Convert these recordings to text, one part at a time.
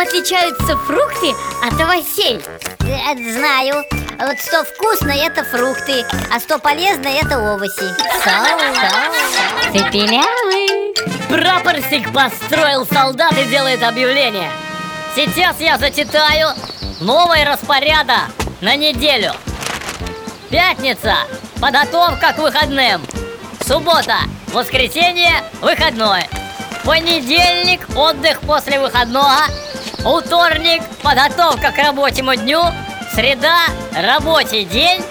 отличаются фрукты от овощей? Э, Знаю. Вот что вкусно, это фрукты, а что полезно, это овощи. Ты пилявый. Прапорщик построил солдат и делает объявление. Сейчас я зачитаю новый распорядок на неделю. Пятница – подготовка к выходным. Суббота – воскресенье – выходной Понедельник – отдых после выходного Вторник – подготовка к рабочему дню Среда – рабочий день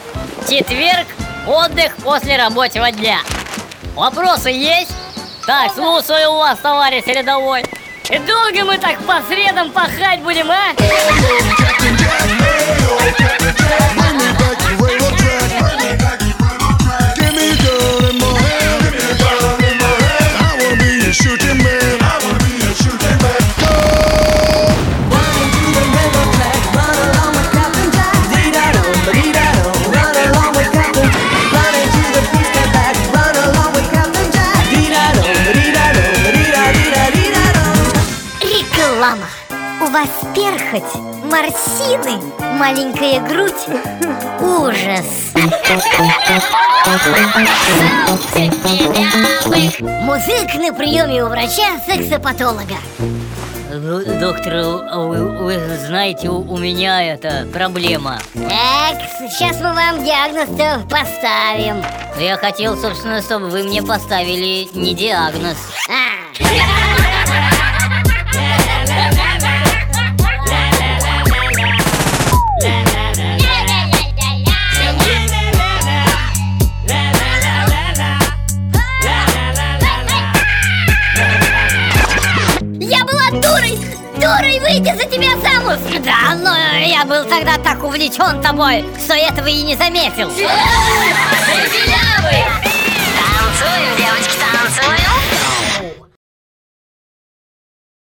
Четверг – отдых после рабочего дня Вопросы есть? Так, слушаю вас, товарищ рядовой И долго мы так по средам пахать будем, а? Реклама. У вас перхоть, морщины, маленькая грудь. Ужас. Музык на приеме у врача сексопатолога. Доктор, вы, вы знаете, у, у меня это проблема Так, сейчас мы вам диагноз поставим. Я хотел, собственно, чтобы вы мне поставили не диагноз А. дурой, выйди за тебя замуж! Да, но я был тогда так увлечен тобой, что этого и не заметил. Танцуем, девочки!